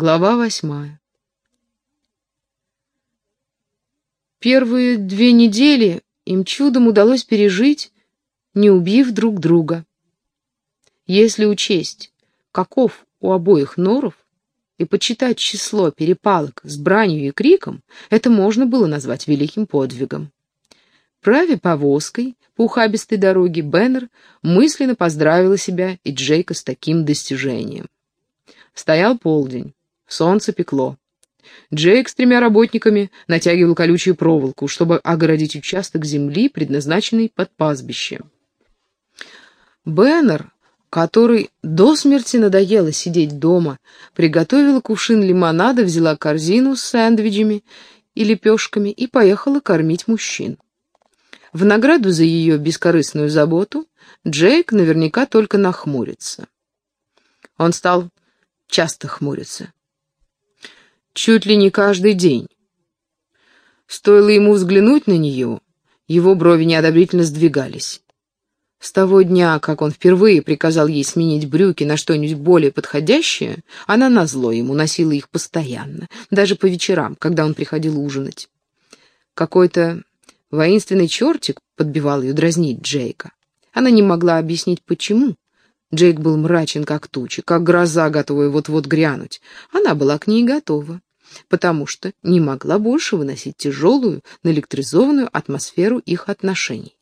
Глава восьмая. Первые две недели им чудом удалось пережить, не убив друг друга. Если учесть, каков у обоих норов, и почитать число перепалок с бранью и криком, это можно было назвать великим подвигом. Правя повозкой по ухабистой дороге, Беннер мысленно поздравила себя и Джейка с таким достижением. Стоял полдень. Солнце пекло. Джейк с тремя работниками натягивал колючую проволоку, чтобы огородить участок земли, предназначенный под пастбище. Беннер, который до смерти надоело сидеть дома, приготовила кувшин лимонада, взяла корзину с сэндвичами и лепешками и поехала кормить мужчин. В награду за ее бескорыстную заботу Джейк наверняка только нахмурится. Он стал часто хмуриться чуть ли не каждый день. Стоило ему взглянуть на нее, его брови неодобрительно сдвигались. С того дня, как он впервые приказал ей сменить брюки на что-нибудь более подходящее, она назло ему носила их постоянно, даже по вечерам, когда он приходил ужинать. Какой-то воинственный чертик подбивал ее дразнить Джейка. Она не могла объяснить, почему. Джейк был мрачен, как тучи, как гроза, готовая вот-вот грянуть. Она была к ней готова потому что не могла больше выносить тяжелую, наэлектризованную атмосферу их отношений.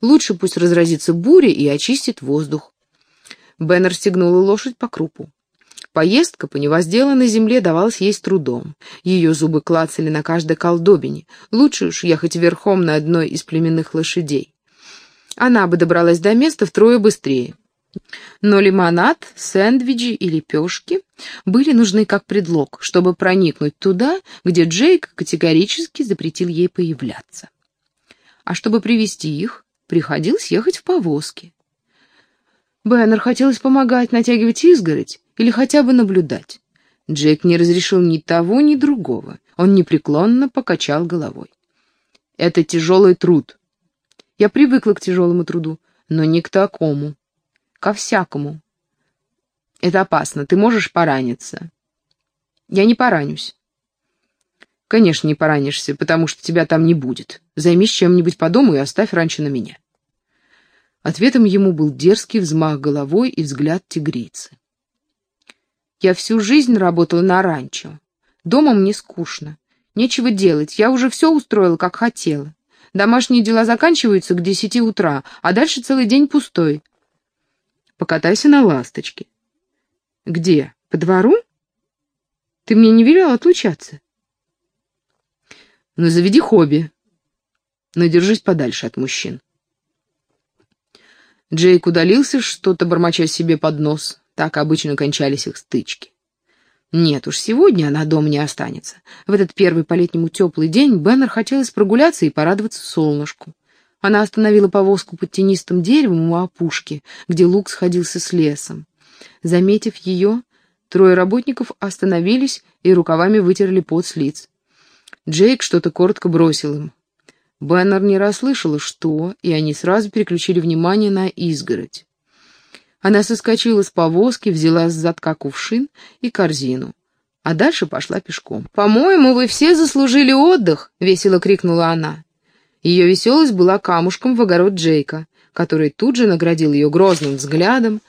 Лучше пусть разразится буря и очистит воздух. Беннер стегнула лошадь по крупу. Поездка по невозделанной земле давалась ей с трудом. Ее зубы клацали на каждой колдобине. Лучше уж ехать верхом на одной из племенных лошадей. Она бы добралась до места втрое быстрее. Но лимонад, сэндвичи и лепешки были нужны как предлог, чтобы проникнуть туда, где Джейк категорически запретил ей появляться. А чтобы привести их, приходилось ехать в повозке. Бэннер хотелось помогать натягивать изгородь или хотя бы наблюдать. Джейк не разрешил ни того, ни другого. Он непреклонно покачал головой. «Это тяжелый труд. Я привыкла к тяжелому труду, но не к такому ко всякому. Это опасно, ты можешь пораниться. Я не поранюсь. Конечно, не поранишься, потому что тебя там не будет. Займись чем-нибудь по дому и оставь раньше на меня. Ответом ему был дерзкий взмах головой и взгляд тигрицы. Я всю жизнь работала на ранчо. Дома мне скучно. Нечего делать, я уже все устроила, как хотела. Домашние дела заканчиваются к десяти утра, а дальше целый день пустой. Покатайся на ласточке. Где? По двору? Ты мне не велел отлучаться? Ну, заведи хобби. Но держись подальше от мужчин. Джейк удалился, что-то бормоча себе под нос. Так обычно кончались их стычки. Нет уж, сегодня она дома не останется. В этот первый по-летнему теплый день Беннер хотелось прогуляться и порадоваться солнышку. Она остановила повозку под тенистым деревом у опушки, где луг сходился с лесом. Заметив ее, трое работников остановились и рукавами вытерли пот с лиц. Джейк что-то коротко бросил им. Беннер не расслышала, что, и они сразу переключили внимание на изгородь. Она соскочила с повозки, взяла с задка кувшин и корзину, а дальше пошла пешком. «По-моему, вы все заслужили отдых!» — весело крикнула она. Ее веселость была камушком в огород Джейка, который тут же наградил ее грозным взглядом.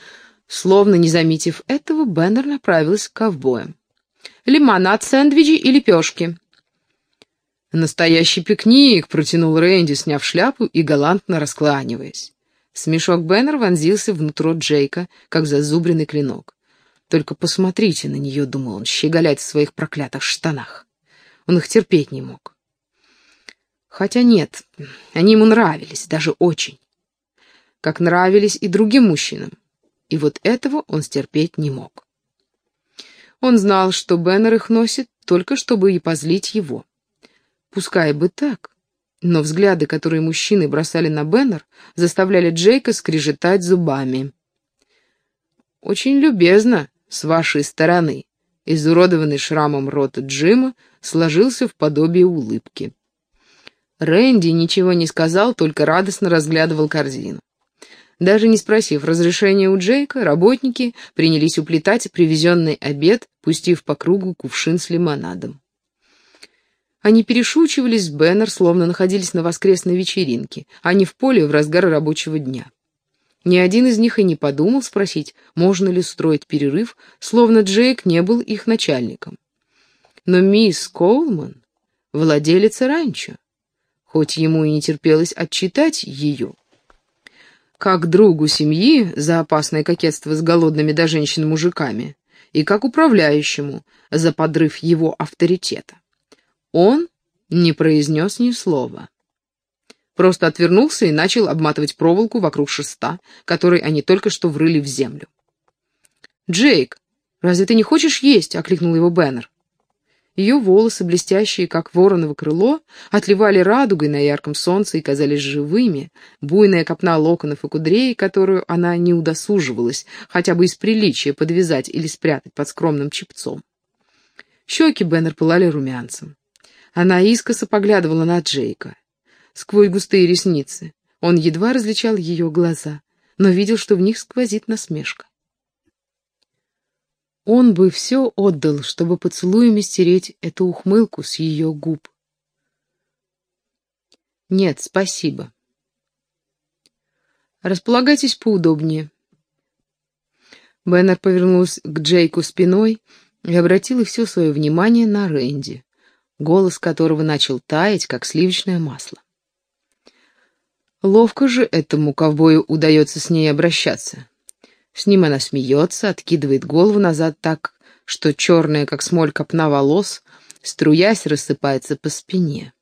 Словно не заметив этого, Беннер направилась к ковбоям. «Лимонад, сэндвичи и лепешки». «Настоящий пикник!» — протянул Рэнди, сняв шляпу и галантно раскланиваясь. Смешок Беннер вонзился внутрь Джейка, как зазубренный клинок. «Только посмотрите на нее», — думал он, щеголять в своих проклятых штанах. Он их терпеть не мог. Хотя нет, они ему нравились, даже очень. Как нравились и другим мужчинам. И вот этого он стерпеть не мог. Он знал, что Беннер их носит только чтобы и позлить его. Пускай бы так, но взгляды, которые мужчины бросали на Беннер, заставляли Джейка скрежетать зубами. «Очень любезно с вашей стороны», изуродованный шрамом рот Джима сложился в подобие улыбки. Рэнди ничего не сказал, только радостно разглядывал корзину. Даже не спросив разрешения у Джейка, работники принялись уплетать привезенный обед, пустив по кругу кувшин с лимонадом. Они перешучивались с Беннер, словно находились на воскресной вечеринке, а не в поле в разгар рабочего дня. Ни один из них и не подумал спросить, можно ли устроить перерыв, словно Джейк не был их начальником. Но мисс Коулман — владелица ранчо, хоть ему и не терпелось отчитать ее. Как другу семьи за опасное кокетство с голодными до женщин мужиками, и как управляющему за подрыв его авторитета. Он не произнес ни слова. Просто отвернулся и начал обматывать проволоку вокруг шеста, который они только что врыли в землю. «Джейк, разве ты не хочешь есть?» — окликнул его Беннер. Ее волосы, блестящие, как вороново крыло, отливали радугой на ярком солнце и казались живыми, буйная копна локонов и кудрей, которую она не удосуживалась, хотя бы из приличия подвязать или спрятать под скромным чепцом. Щеки Беннер пылали румянцем. Она искоса поглядывала на Джейка. Сквозь густые ресницы он едва различал ее глаза, но видел, что в них сквозит насмешка. Он бы все отдал, чтобы поцелуями стереть эту ухмылку с ее губ. «Нет, спасибо». «Располагайтесь поудобнее». Беннер повернулся к Джейку спиной и обратил все свое внимание на Рэнди голос которого начал таять, как сливочное масло. Ловко же этому ковбою удается с ней обращаться. С ним она смеется, откидывает голову назад так, что черная, как смоль копна волос, струясь, рассыпается по спине.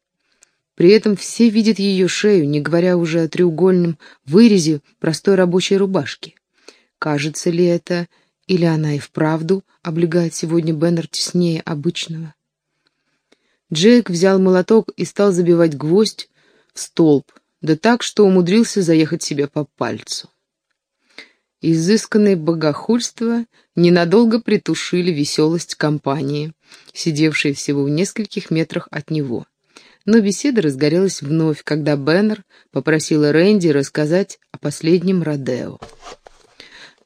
При этом все видят ее шею, не говоря уже о треугольном вырезе простой рабочей рубашки. Кажется ли это, или она и вправду облегает сегодня Беннер теснее обычного? Джейк взял молоток и стал забивать гвоздь в столб, да так, что умудрился заехать себе по пальцу. Изысканное богохульство ненадолго притушили веселость компании, сидевшей всего в нескольких метрах от него. Но беседа разгорелась вновь, когда Беннер попросила Рэнди рассказать о последнем Родео.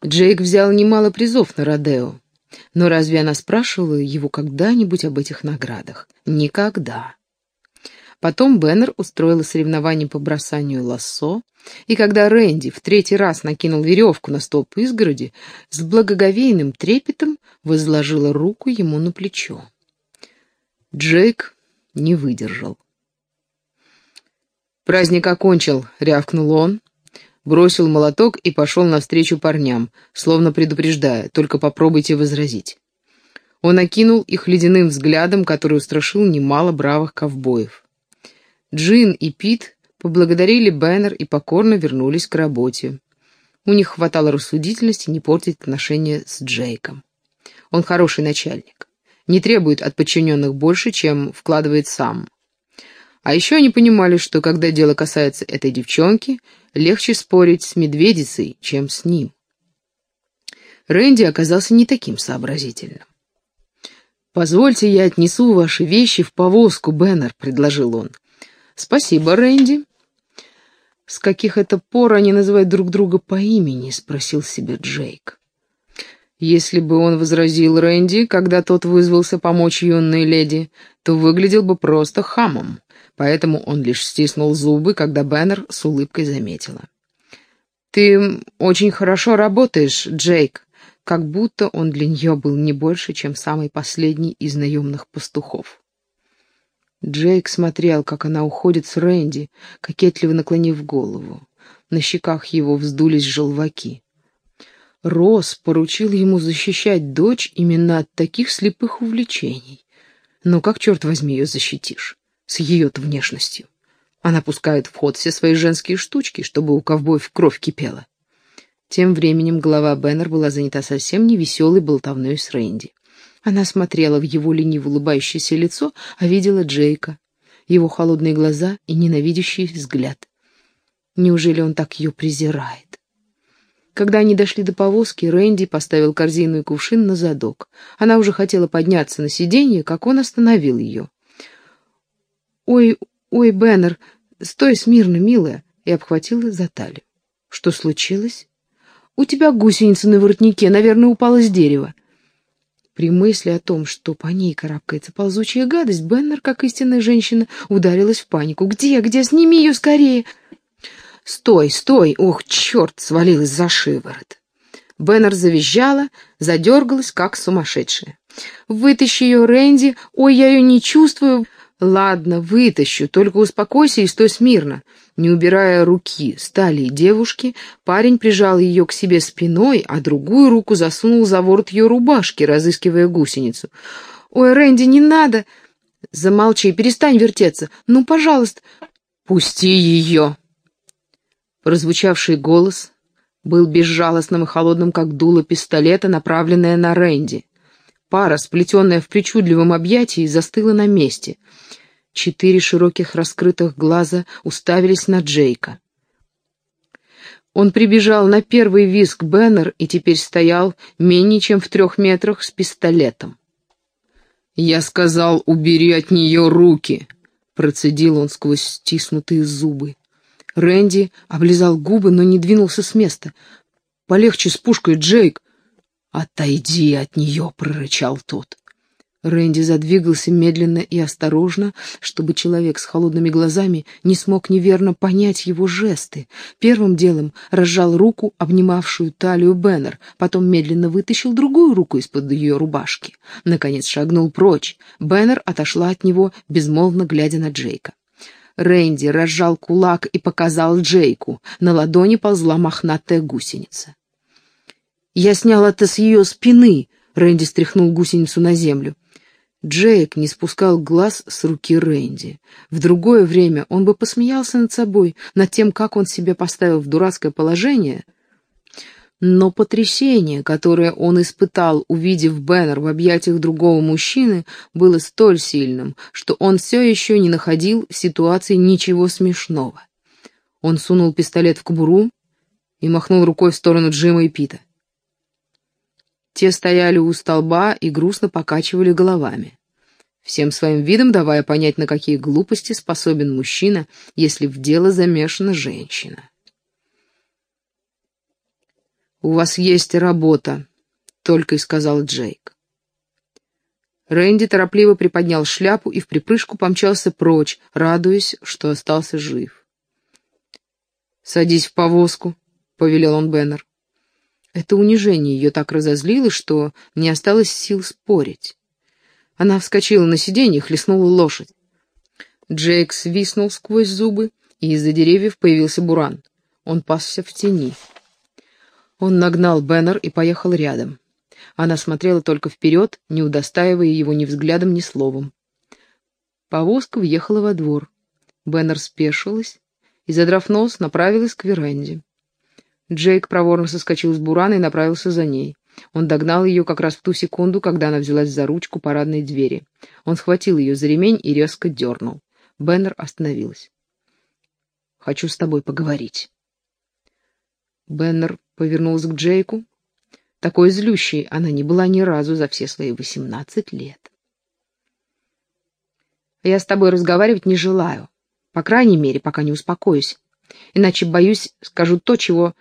Джейк взял немало призов на Родео, но разве она спрашивала его когда-нибудь об этих наградах? Никогда. Потом Беннер устроила соревнование по бросанию лассо, и когда Рэнди в третий раз накинул веревку на столб изгороди, с благоговейным трепетом возложила руку ему на плечо. Джейк не выдержал. «Праздник окончил», — рявкнул он, бросил молоток и пошел навстречу парням, словно предупреждая, только попробуйте возразить. Он окинул их ледяным взглядом, который устрашил немало бравых ковбоев. Джин и Пит поблагодарили Бэннер и покорно вернулись к работе. У них хватало рассудительности не портить отношения с Джейком. Он хороший начальник, не требует от подчиненных больше, чем вкладывает сам. А еще они понимали, что когда дело касается этой девчонки, легче спорить с медведицей, чем с ним. Рэнди оказался не таким сообразительным. «Позвольте, я отнесу ваши вещи в повозку, Беннер», — предложил он. «Спасибо, Рэнди». «С каких это пор они называют друг друга по имени?» — спросил себя Джейк. Если бы он возразил Рэнди, когда тот вызвался помочь юной леди, то выглядел бы просто хамом поэтому он лишь стиснул зубы, когда Беннер с улыбкой заметила. «Ты очень хорошо работаешь, Джейк», как будто он для нее был не больше, чем самый последний из наемных пастухов. Джейк смотрел, как она уходит с Рэнди, кокетливо наклонив голову. На щеках его вздулись желваки. Росс поручил ему защищать дочь именно от таких слепых увлечений. Но как, черт возьми, ее защитишь? с ее-то внешностью. Она пускает в ход все свои женские штучки, чтобы у ковбоев кровь кипела. Тем временем голова Беннер была занята совсем невеселой болтовной с Рэнди. Она смотрела в его лениво улыбающееся лицо, а видела Джейка, его холодные глаза и ненавидящий взгляд. Неужели он так ее презирает? Когда они дошли до повозки, Рэнди поставил корзину и кувшин на задок. Она уже хотела подняться на сиденье, как он остановил ее. «Ой, ой, Беннер, стой смирно, милая!» и обхватила за талию. Что случилось? У тебя гусеница на воротнике, наверное, упала с дерева. При мысли о том, что по ней карабкается ползучая гадость, Беннер, как истинная женщина, ударилась в панику. «Где? Где? Сними ее скорее!» «Стой, стой! Ох, черт!» — свалилась за шиворот. Беннер завизжала, задергалась, как сумасшедшая. «Вытащи ее, Рэнди! Ой, я ее не чувствую!» «Ладно, вытащу, только успокойся и стой смирно». Не убирая руки с талии девушки, парень прижал ее к себе спиной, а другую руку засунул за ворот ее рубашки, разыскивая гусеницу. «Ой, Рэнди, не надо!» «Замолчи перестань вертеться! Ну, пожалуйста!» «Пусти ее!» Прозвучавший голос был безжалостным и холодным, как дуло пистолета, направленное на Рэнди. Пара, сплетенная в причудливом объятии, застыла на месте. Четыре широких раскрытых глаза уставились на Джейка. Он прибежал на первый визг Беннер и теперь стоял менее чем в трех метрах с пистолетом. «Я сказал, убери от нее руки!» — процедил он сквозь стиснутые зубы. Рэнди облизал губы, но не двинулся с места. «Полегче с пушкой, Джейк!» «Отойди от нее!» — прорычал тот. Рэнди задвигался медленно и осторожно, чтобы человек с холодными глазами не смог неверно понять его жесты. Первым делом разжал руку, обнимавшую талию Беннер, потом медленно вытащил другую руку из-под ее рубашки. Наконец шагнул прочь. Беннер отошла от него, безмолвно глядя на Джейка. Рэнди разжал кулак и показал Джейку. На ладони ползла мохнатая гусеница. «Я снял это с ее спины!» — Рэнди стряхнул гусеницу на землю. Джейк не спускал глаз с руки Рэнди. В другое время он бы посмеялся над собой, над тем, как он себя поставил в дурацкое положение. Но потрясение, которое он испытал, увидев Беннер в объятиях другого мужчины, было столь сильным, что он все еще не находил в ситуации ничего смешного. Он сунул пистолет в кобуру и махнул рукой в сторону Джима и Пита. Те стояли у столба и грустно покачивали головами, всем своим видом давая понять, на какие глупости способен мужчина, если в дело замешана женщина. «У вас есть работа», — только и сказал Джейк. Рэнди торопливо приподнял шляпу и в припрыжку помчался прочь, радуясь, что остался жив. «Садись в повозку», — повелел он Беннер. Это унижение ее так разозлило, что не осталось сил спорить. Она вскочила на сиденье и хлестнула лошадь. Джейк свистнул сквозь зубы, и из-за деревьев появился Буран. Он пасся в тени. Он нагнал Беннер и поехал рядом. Она смотрела только вперед, не удостаивая его ни взглядом, ни словом. Повозка въехала во двор. Беннер спешилась и, задрав нос, направилась к веранде. Джейк проворно соскочил с бурана и направился за ней. Он догнал ее как раз в ту секунду, когда она взялась за ручку парадной двери. Он схватил ее за ремень и резко дернул. Беннер остановилась. «Хочу с тобой поговорить». Беннер повернулась к Джейку. Такой злющей она не была ни разу за все свои восемнадцать лет. «Я с тобой разговаривать не желаю. По крайней мере, пока не успокоюсь. Иначе, боюсь, скажу то, чего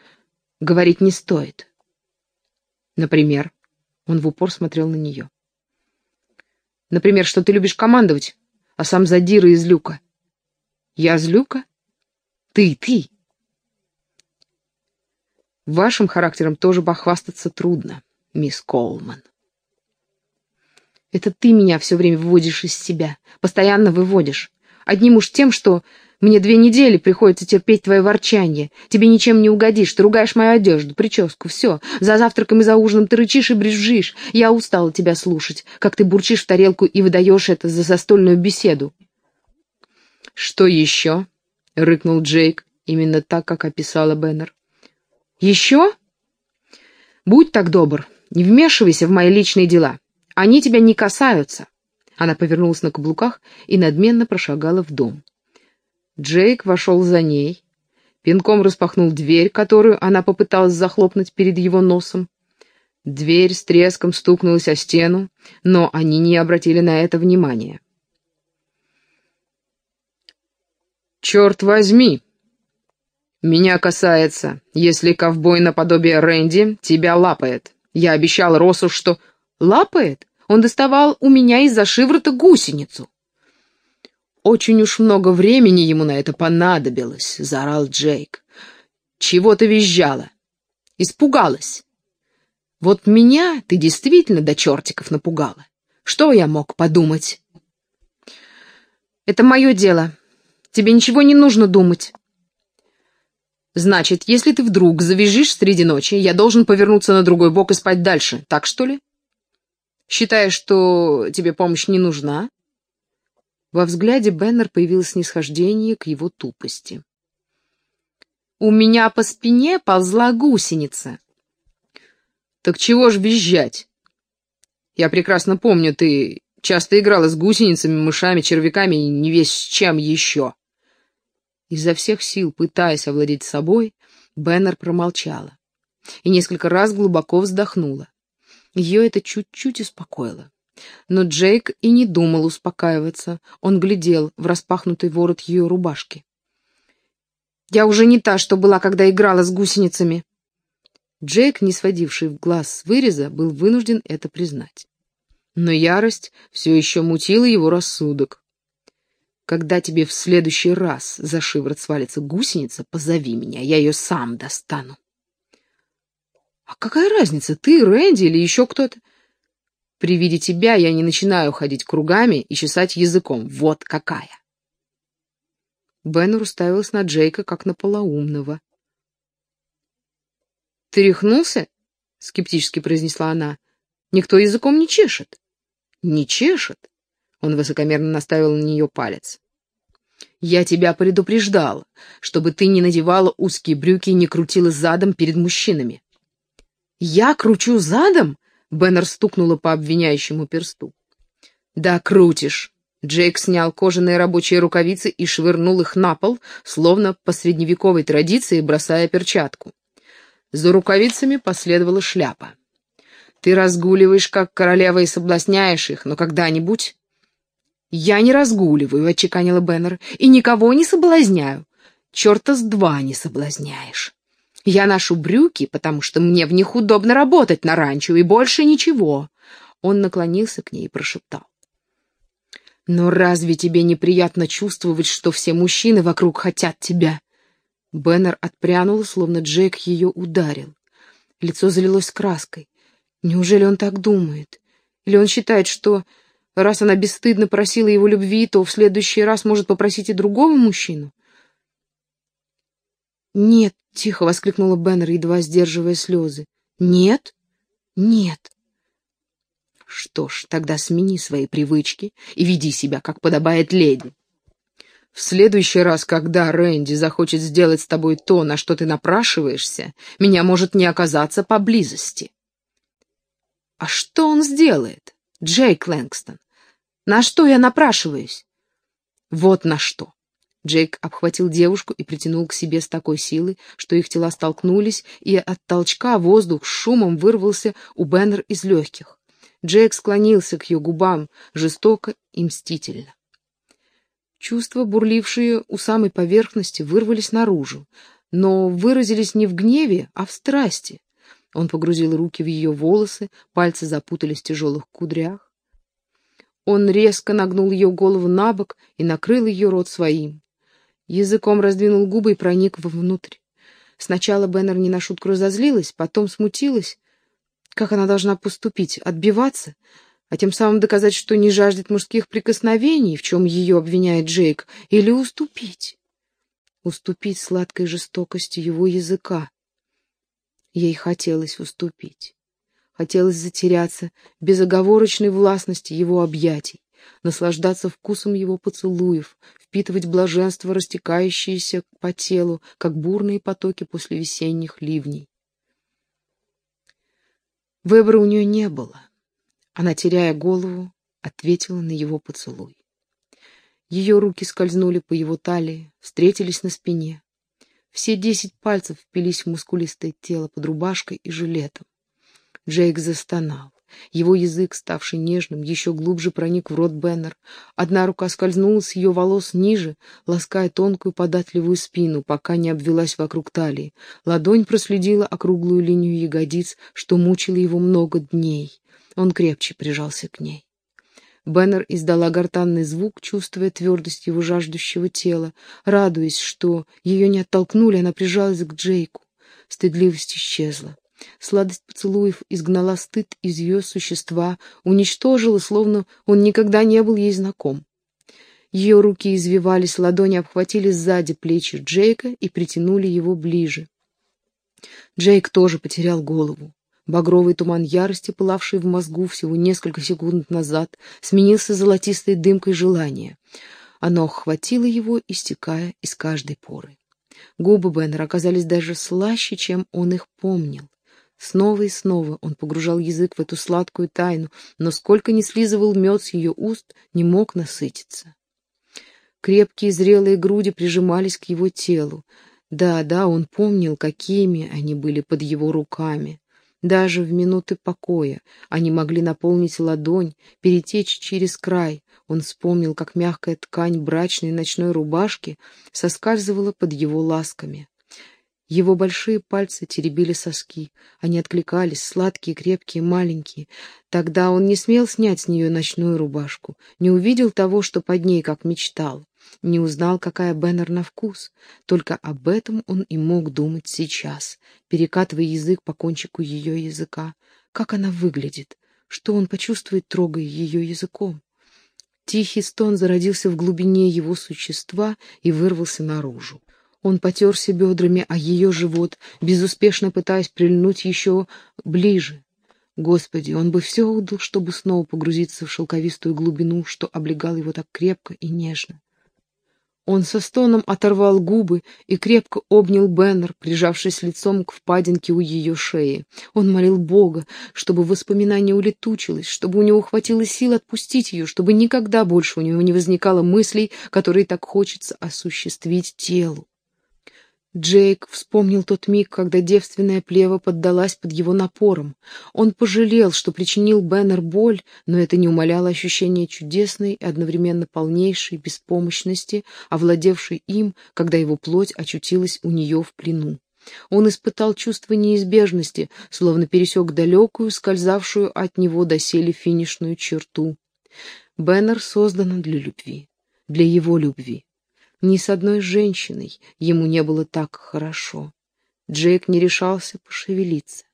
говорить не стоит. Например, он в упор смотрел на нее. Например, что ты любишь командовать, а сам задира из люка. Я из люка? Ты, ты. Вашим характером тоже похвастаться трудно, мисс Колман. Это ты меня все время выводишь из себя, постоянно выводишь. Одним уж тем, что мне две недели приходится терпеть твое ворчание. Тебе ничем не угодишь, ты ругаешь мою одежду, прическу, все. За завтраком и за ужином ты рычишь и брюзжишь. Я устала тебя слушать, как ты бурчишь в тарелку и выдаешь это за застольную беседу. «Что еще?» — рыкнул Джейк, именно так, как описала Беннер. «Еще? Будь так добр, не вмешивайся в мои личные дела. Они тебя не касаются». Она повернулась на каблуках и надменно прошагала в дом. Джейк вошел за ней, пинком распахнул дверь, которую она попыталась захлопнуть перед его носом. Дверь с треском стукнулась о стену, но они не обратили на это внимания. «Черт возьми!» «Меня касается, если ковбой наподобие Рэнди тебя лапает. Я обещал Росу, что...» «Лапает? Он доставал у меня из-за шиврота гусеницу». «Очень уж много времени ему на это понадобилось», — заорал Джейк. «Чего ты визжала?» «Испугалась». «Вот меня ты действительно до чертиков напугала. Что я мог подумать?» «Это мое дело. Тебе ничего не нужно думать». «Значит, если ты вдруг завяжешь среди ночи, я должен повернуться на другой бок и спать дальше, так что ли? Считаешь, что тебе помощь не нужна?» Во взгляде Беннер появилось снисхождение к его тупости. «У меня по спине ползла гусеница». «Так чего ж визжать? Я прекрасно помню, ты часто играла с гусеницами, мышами, червяками и не весь с чем еще». Изо всех сил, пытаясь овладеть собой, Беннер промолчала и несколько раз глубоко вздохнула. Ее это чуть-чуть успокоило. Но Джейк и не думал успокаиваться. Он глядел в распахнутый ворот ее рубашки. «Я уже не та, что была, когда играла с гусеницами». Джейк, не сводивший в глаз с выреза, был вынужден это признать. Но ярость все еще мутила его рассудок. «Когда тебе в следующий раз за шиворот свалится гусеница, позови меня, я ее сам достану». «А какая разница, ты, Рэнди или еще кто-то? При виде тебя я не начинаю ходить кругами и чесать языком. Вот какая!» Беннер уставился на Джейка, как на полоумного. «Ты рехнулся?» — скептически произнесла она. «Никто языком не чешет». «Не чешет?» — он высокомерно наставил на нее палец. «Я тебя предупреждал, чтобы ты не надевала узкие брюки и не крутила задом перед мужчинами». «Я кручу задом?» Беннер стукнула по обвиняющему персту. «Да, крутишь!» Джейк снял кожаные рабочие рукавицы и швырнул их на пол, словно по средневековой традиции бросая перчатку. За рукавицами последовала шляпа. «Ты разгуливаешь, как королева, и соблазняешь их, но когда-нибудь...» «Я не разгуливаю», — отчеканила Беннер, — «и никого не соблазняю. Черта с два не соблазняешь». Я ношу брюки, потому что мне в них удобно работать на ранчо, и больше ничего. Он наклонился к ней и прошептал. Но разве тебе неприятно чувствовать, что все мужчины вокруг хотят тебя? Беннер отпрянула, словно Джейк ее ударил. Лицо залилось краской. Неужели он так думает? Или он считает, что раз она бесстыдно просила его любви, то в следующий раз может попросить и другого мужчину? «Нет», — тихо воскликнула Беннер, едва сдерживая слезы. «Нет? Нет». «Что ж, тогда смени свои привычки и веди себя, как подобает леди. В следующий раз, когда Рэнди захочет сделать с тобой то, на что ты напрашиваешься, меня может не оказаться поблизости». «А что он сделает, Джейк Лэнгстон? На что я напрашиваюсь?» «Вот на что. Джейк обхватил девушку и притянул к себе с такой силой, что их тела столкнулись, и от толчка воздух с шумом вырвался у Беннер из легких. Джейк склонился к ее губам жестоко и мстительно. Чувства, бурлившие у самой поверхности, вырвались наружу, но выразились не в гневе, а в страсти. Он погрузил руки в ее волосы, пальцы запутались в тяжелых кудрях. Он резко нагнул ее голову на бок и накрыл ее рот своим. Языком раздвинул губы и проник вовнутрь. Сначала Беннер не на шутку разозлилась, потом смутилась. Как она должна поступить? Отбиваться? А тем самым доказать, что не жаждет мужских прикосновений, в чем ее обвиняет Джейк, или уступить? Уступить сладкой жестокости его языка. Ей хотелось уступить. Хотелось затеряться безоговорочной властности его объятий наслаждаться вкусом его поцелуев, впитывать блаженство, растекающееся по телу, как бурные потоки после весенних ливней. Выбора у нее не было. Она, теряя голову, ответила на его поцелуй. Ее руки скользнули по его талии, встретились на спине. Все десять пальцев впились в мускулистое тело под рубашкой и жилетом. Джейк застонал. Его язык, ставший нежным, еще глубже проник в рот Беннер. Одна рука скользнула с ее волос ниже, лаская тонкую податливую спину, пока не обвелась вокруг талии. Ладонь проследила округлую линию ягодиц, что мучило его много дней. Он крепче прижался к ней. Беннер издала гортанный звук, чувствуя твердость его жаждущего тела. Радуясь, что ее не оттолкнули, она прижалась к Джейку. Стыдливость исчезла. Сладость поцелуев изгнала стыд из ее существа, уничтожила, словно он никогда не был ей знаком. Ее руки извивались, ладони обхватили сзади плечи Джейка и притянули его ближе. Джейк тоже потерял голову. Багровый туман ярости, пылавший в мозгу всего несколько секунд назад, сменился золотистой дымкой желания. Оно охватило его, истекая из каждой поры. Губы Беннера оказались даже слаще, чем он их помнил. Снова и снова он погружал язык в эту сладкую тайну, но сколько ни слизывал мед с ее уст, не мог насытиться. Крепкие зрелые груди прижимались к его телу. Да, да, он помнил, какими они были под его руками. Даже в минуты покоя они могли наполнить ладонь, перетечь через край. Он вспомнил, как мягкая ткань брачной ночной рубашки соскальзывала под его ласками. Его большие пальцы теребили соски. Они откликались, сладкие, крепкие, маленькие. Тогда он не смел снять с нее ночную рубашку, не увидел того, что под ней, как мечтал. Не узнал, какая Беннер на вкус. Только об этом он и мог думать сейчас, перекатывая язык по кончику ее языка. Как она выглядит, что он почувствует, трогая ее языком. Тихий стон зародился в глубине его существа и вырвался наружу. Он потерся бедрами о ее живот, безуспешно пытаясь прильнуть еще ближе. Господи, он бы все отдал, чтобы снова погрузиться в шелковистую глубину, что облегал его так крепко и нежно. Он со стоном оторвал губы и крепко обнял Беннер, прижавшись лицом к впадинке у ее шеи. Он молил Бога, чтобы воспоминание улетучилось, чтобы у него хватило сил отпустить ее, чтобы никогда больше у него не возникало мыслей, которые так хочется осуществить телу. Джейк вспомнил тот миг, когда девственная плева поддалась под его напором. Он пожалел, что причинил Беннер боль, но это не умаляло ощущение чудесной и одновременно полнейшей беспомощности, овладевшей им, когда его плоть очутилась у нее в плену. Он испытал чувство неизбежности, словно пересек далекую, скользавшую от него доселе финишную черту. Беннер создана для любви, для его любви. Ни с одной женщиной ему не было так хорошо. Джейк не решался пошевелиться.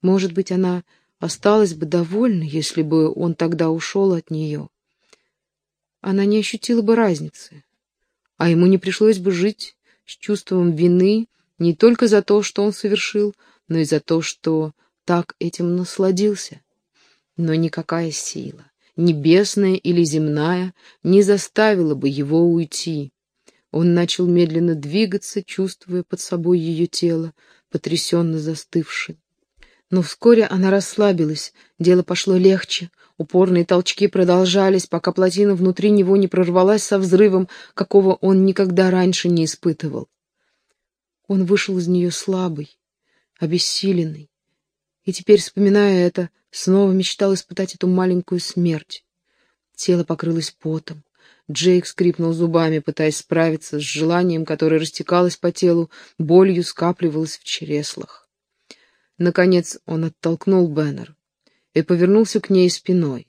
Может быть, она осталась бы довольна, если бы он тогда ушел от нее. Она не ощутила бы разницы, а ему не пришлось бы жить с чувством вины не только за то, что он совершил, но и за то, что так этим насладился. Но никакая сила, небесная или земная, не заставила бы его уйти. Он начал медленно двигаться, чувствуя под собой ее тело, потрясенно застывшее. Но вскоре она расслабилась, дело пошло легче. Упорные толчки продолжались, пока плотина внутри него не прорвалась со взрывом, какого он никогда раньше не испытывал. Он вышел из нее слабый, обессиленный, и теперь, вспоминая это, снова мечтал испытать эту маленькую смерть. Тело покрылось потом, Джейк скрипнул зубами, пытаясь справиться с желанием, которое растекалось по телу, болью скапливалось в чреслах. Наконец он оттолкнул Беннер и повернулся к ней спиной.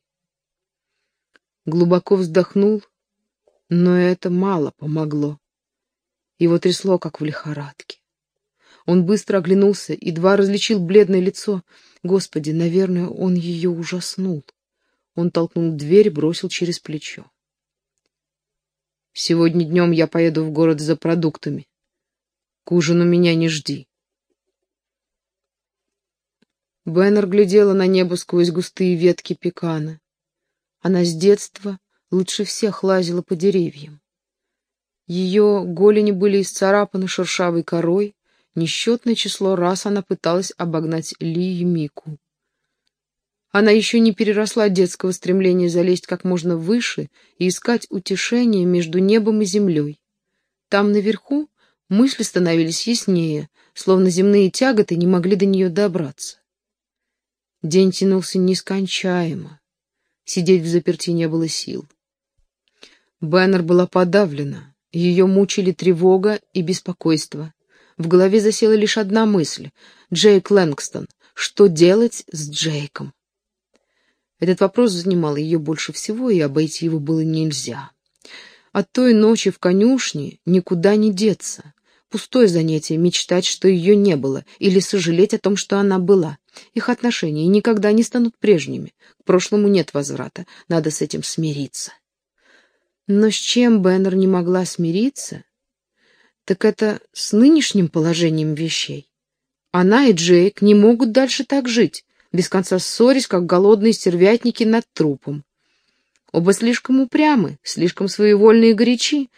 Глубоко вздохнул, но это мало помогло. Его трясло, как в лихорадке. Он быстро оглянулся, и едва различил бледное лицо. Господи, наверное, он ее ужаснул. Он толкнул дверь бросил через плечо. Сегодня днем я поеду в город за продуктами. К ужину меня не жди. Беннер глядела на небо сквозь густые ветки пекана. Она с детства лучше всех лазила по деревьям. Ее голени были исцарапаны шершавой корой, несчетное число раз она пыталась обогнать Ли и Мику. Она еще не переросла детского стремления залезть как можно выше и искать утешение между небом и землей. Там наверху мысли становились яснее, словно земные тяготы не могли до нее добраться. День тянулся нескончаемо. Сидеть в заперти не было сил. Бэннер была подавлена. Ее мучили тревога и беспокойство. В голове засела лишь одна мысль — Джейк Лэнгстон. Что делать с Джейком? Этот вопрос занимал ее больше всего, и обойти его было нельзя. От той ночи в конюшне никуда не деться. Пустое занятие мечтать, что ее не было, или сожалеть о том, что она была. Их отношения никогда не станут прежними. К прошлому нет возврата, надо с этим смириться. Но с чем Беннер не могла смириться, так это с нынешним положением вещей. Она и Джейк не могут дальше так жить, без конца ссорясь, как голодные стервятники над трупом. Оба слишком упрямы, слишком своевольны и горячи,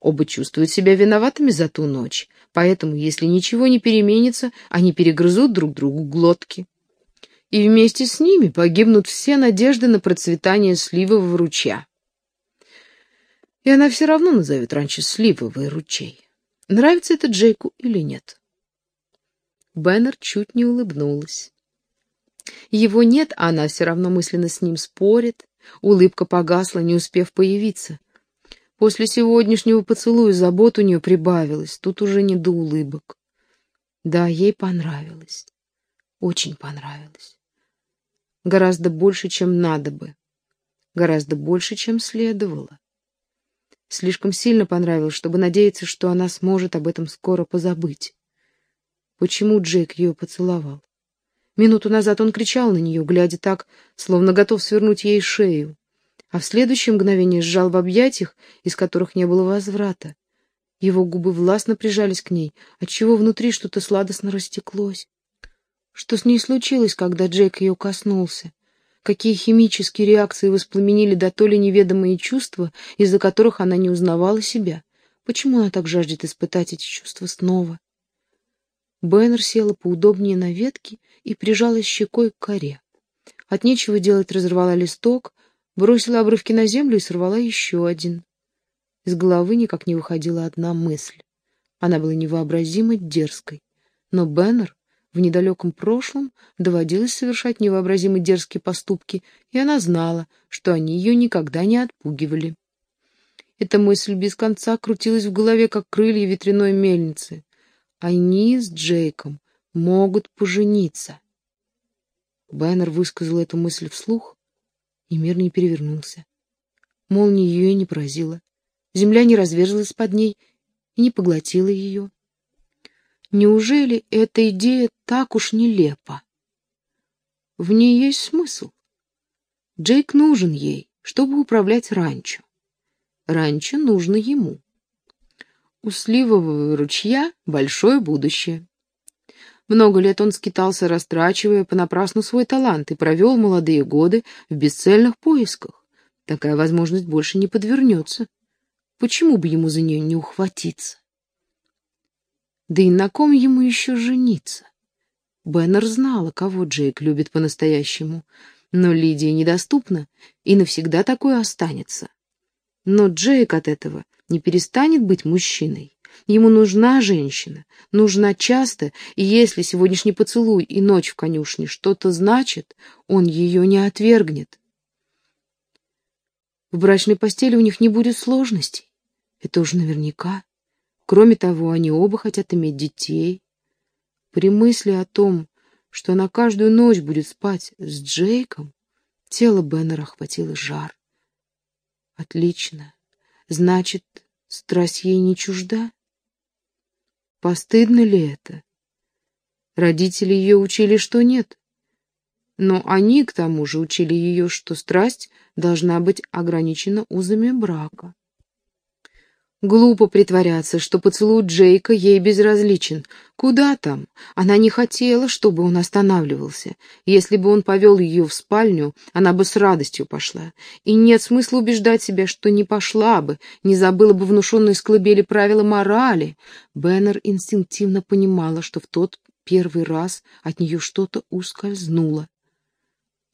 оба чувствуют себя виноватыми за ту ночь, поэтому, если ничего не переменится, они перегрызут друг другу глотки. И вместе с ними погибнут все надежды на процветание сливового ручья. И она все равно назовет раньше сливовый ручей. Нравится это Джейку или нет? Беннер чуть не улыбнулась. Его нет, а она все равно мысленно с ним спорит. Улыбка погасла, не успев появиться. После сегодняшнего поцелуя забот у нее прибавилось, тут уже не до улыбок. Да, ей понравилось. Очень понравилось. Гораздо больше, чем надо бы. Гораздо больше, чем следовало. Слишком сильно понравилось, чтобы надеяться, что она сможет об этом скоро позабыть. Почему Джек ее поцеловал? Минуту назад он кричал на нее, глядя так, словно готов свернуть ей шею, а в следующее мгновение сжал в объятиях, из которых не было возврата. Его губы властно прижались к ней, отчего внутри что-то сладостно растеклось. Что с ней случилось, когда Джек ее коснулся? Какие химические реакции воспламенили до то ли неведомые чувства, из-за которых она не узнавала себя? Почему она так жаждет испытать эти чувства снова? Бэннер села поудобнее на ветке и прижалась щекой к коре. От нечего делать разорвала листок, бросила обрывки на землю и сорвала еще один. Из головы никак не выходила одна мысль. Она была невообразимо дерзкой. Но Бэннер в недалеком прошлом доводилось совершать невообразимо дерзкие поступки, и она знала, что они ее никогда не отпугивали. Эта мысль без конца крутилась в голове, как крылья ветряной мельницы. Они с Джейком могут пожениться. Бэннер высказал эту мысль вслух, и мир не перевернулся. Молния ее не поразила. Земля не разверзлась под ней и не поглотила ее. Неужели эта идея так уж нелепа? В ней есть смысл. Джейк нужен ей, чтобы управлять ранчо. Ранчо нужно ему. У сливового ручья большое будущее. Много лет он скитался, растрачивая понапрасну свой талант, и провел молодые годы в бесцельных поисках. Такая возможность больше не подвернется. Почему бы ему за нее не ухватиться? Да и на ком ему еще жениться? Беннер знала, кого Джейк любит по-настоящему, но Лидия недоступна, и навсегда такое останется. Но Джейк от этого не перестанет быть мужчиной. Ему нужна женщина, нужна часто, и если сегодняшний поцелуй и ночь в конюшне что-то значит, он ее не отвергнет. В брачной постели у них не будет сложностей. Это уж наверняка. Кроме того, они оба хотят иметь детей. При мысли о том, что она каждую ночь будет спать с Джейком, тело Беннера охватило жар. Отлично. Значит, страсть ей не чужда? Постыдно ли это? Родители ее учили, что нет. Но они, к тому же, учили ее, что страсть должна быть ограничена узами брака. Глупо притворяться, что поцелуй Джейка ей безразличен. Куда там? Она не хотела, чтобы он останавливался. Если бы он повел ее в спальню, она бы с радостью пошла. И нет смысла убеждать себя, что не пошла бы, не забыла бы внушенные с правила морали. Беннер инстинктивно понимала, что в тот первый раз от нее что-то ускользнуло.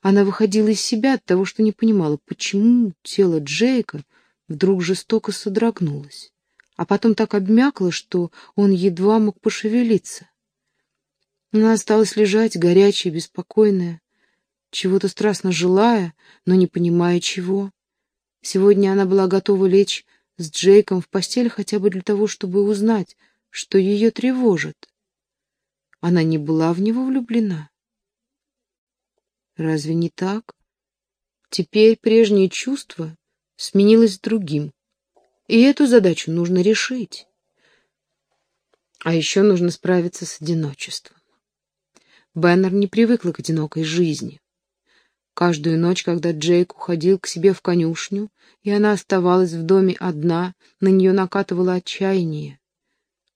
Она выходила из себя от того, что не понимала, почему тело Джейка вдруг жестоко содрогнулась, а потом так обмякла, что он едва мог пошевелиться. Она осталась лежать, горячая, беспокойная, чего-то страстно желая, но не понимая чего. Сегодня она была готова лечь с Джейком в постель хотя бы для того, чтобы узнать, что ее тревожит. Она не была в него влюблена. Разве не так? Теперь прежнее чувство сменилось другим, и эту задачу нужно решить. А еще нужно справиться с одиночеством. Беннер не привыкла к одинокой жизни. Каждую ночь, когда Джейк уходил к себе в конюшню, и она оставалась в доме одна, на нее накатывало отчаяние.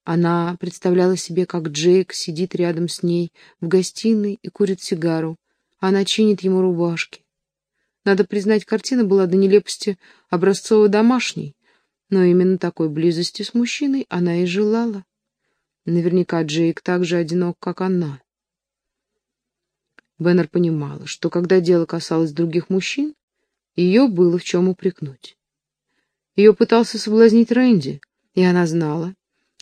Она представляла себе, как Джейк сидит рядом с ней в гостиной и курит сигару. Она чинит ему рубашки. Надо признать, картина была до нелепости образцово-домашней, но именно такой близости с мужчиной она и желала. Наверняка Джейк так же одинок, как она. Беннер понимала, что когда дело касалось других мужчин, ее было в чем упрекнуть. Ее пытался соблазнить Рэнди, и она знала,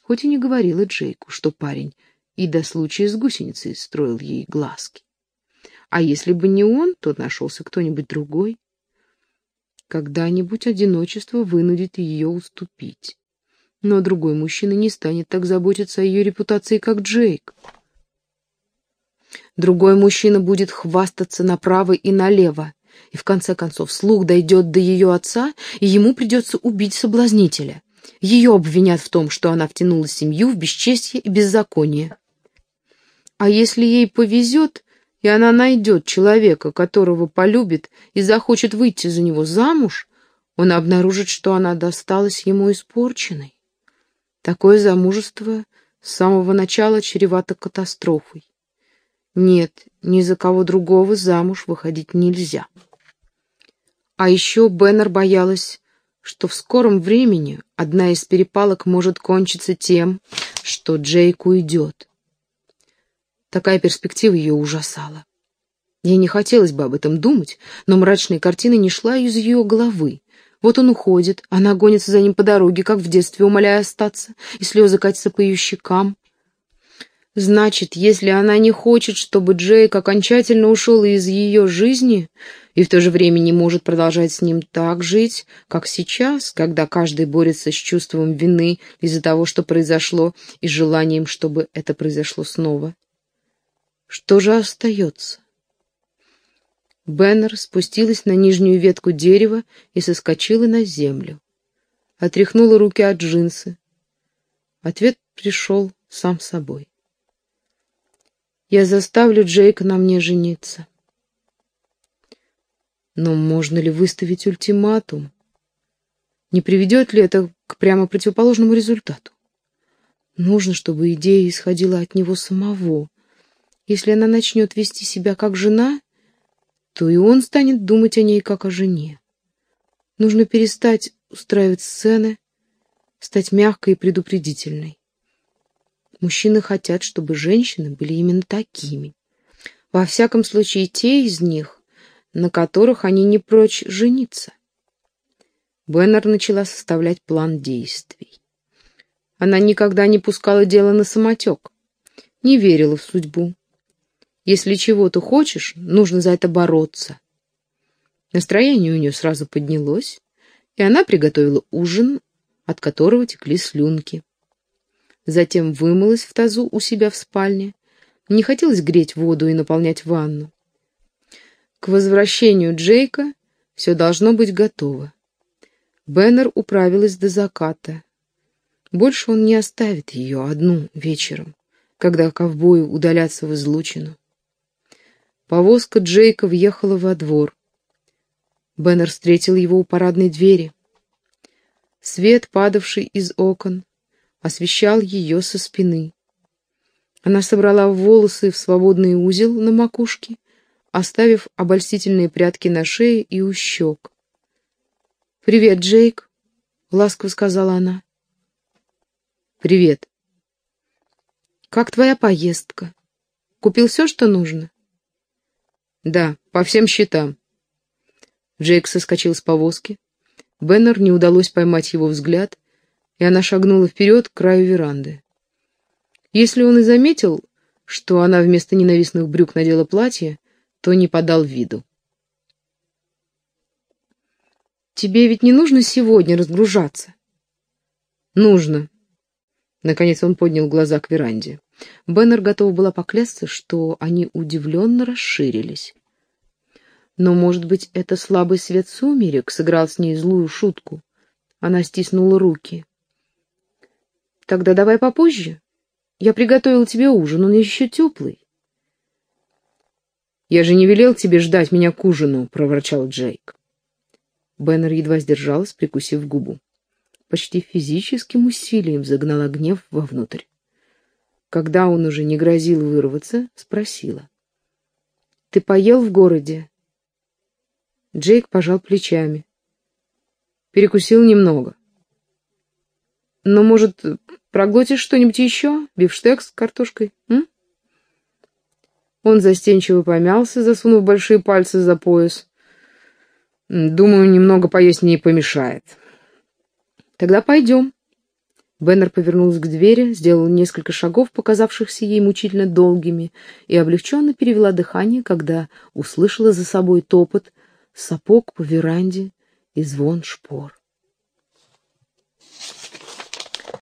хоть и не говорила Джейку, что парень и до случая с гусеницей строил ей глазки. А если бы не он, то нашелся кто-нибудь другой. Когда-нибудь одиночество вынудит ее уступить. Но другой мужчина не станет так заботиться о ее репутации, как Джейк. Другой мужчина будет хвастаться направо и налево, и в конце концов слух дойдет до ее отца, и ему придется убить соблазнителя. Ее обвинят в том, что она втянула семью в бесчестье и беззаконие. А если ей повезет, и она найдет человека, которого полюбит и захочет выйти за него замуж, он обнаружит, что она досталась ему испорченной. Такое замужество с самого начала чревато катастрофой. Нет, ни за кого другого замуж выходить нельзя. А еще Беннер боялась, что в скором времени одна из перепалок может кончиться тем, что Джейк уйдет. Такая перспектива ее ужасала. Ей не хотелось бы об этом думать, но мрачная картина не шла из ее головы. Вот он уходит, она гонится за ним по дороге, как в детстве, умоляя остаться, и слезы катятся по ее щекам. Значит, если она не хочет, чтобы Джейк окончательно ушел из ее жизни, и в то же время не может продолжать с ним так жить, как сейчас, когда каждый борется с чувством вины из-за того, что произошло, и желанием, чтобы это произошло снова, что же остается? Беннер спустилась на нижнюю ветку дерева и соскочила на землю. Отряхнула руки от джинсы. Ответ пришел сам собой. Я заставлю Джейка на мне жениться. Но можно ли выставить ультиматум? Не приведет ли это к прямо противоположному результату? Нужно, чтобы идея исходила от него самого. Если она начнет вести себя как жена, то и он станет думать о ней как о жене. Нужно перестать устраивать сцены, стать мягкой и предупредительной. Мужчины хотят, чтобы женщины были именно такими. Во всяком случае, те из них, на которых они не прочь жениться. Беннер начала составлять план действий. Она никогда не пускала дело на самотек, не верила в судьбу. Если чего-то хочешь, нужно за это бороться. Настроение у нее сразу поднялось, и она приготовила ужин, от которого текли слюнки затем вымылась в тазу у себя в спальне. Не хотелось греть воду и наполнять ванну. К возвращению Джейка все должно быть готово. Беннер управилась до заката. Больше он не оставит ее одну вечером, когда ковбои удалятся в излучину. Повозка Джейка въехала во двор. Беннер встретил его у парадной двери. Свет, падавший из окон, освещал ее со спины. Она собрала волосы в свободный узел на макушке, оставив обольстительные прядки на шее и у щек. «Привет, Джейк», — ласково сказала она. «Привет». «Как твоя поездка? Купил все, что нужно?» «Да, по всем счетам». Джейк соскочил с повозки. Беннер не удалось поймать его взгляд, и она шагнула вперед к краю веранды. Если он и заметил, что она вместо ненавистных брюк надела платье, то не подал виду. «Тебе ведь не нужно сегодня разгружаться?» «Нужно». Наконец он поднял глаза к веранде. Беннер готова была поклясться, что они удивленно расширились. Но, может быть, это слабый свет сумерек сыграл с ней злую шутку. Она стиснула руки. «Тогда давай попозже. Я приготовил тебе ужин, он еще теплый». «Я же не велел тебе ждать меня к ужину», — проворчал Джейк. Беннер едва сдержалась, прикусив губу. Почти физическим усилием загнала гнев вовнутрь. Когда он уже не грозил вырваться, спросила. «Ты поел в городе?» Джейк пожал плечами. Перекусил немного. «Но, может, проглотишь что-нибудь еще? Бифштекс с картошкой, м?» Он застенчиво помялся, засунув большие пальцы за пояс. «Думаю, немного поесть не помешает». «Тогда пойдем». Беннер повернулся к двери, сделал несколько шагов, показавшихся ей мучительно долгими, и облегченно перевела дыхание, когда услышала за собой топот, сапог по веранде и звон шпор.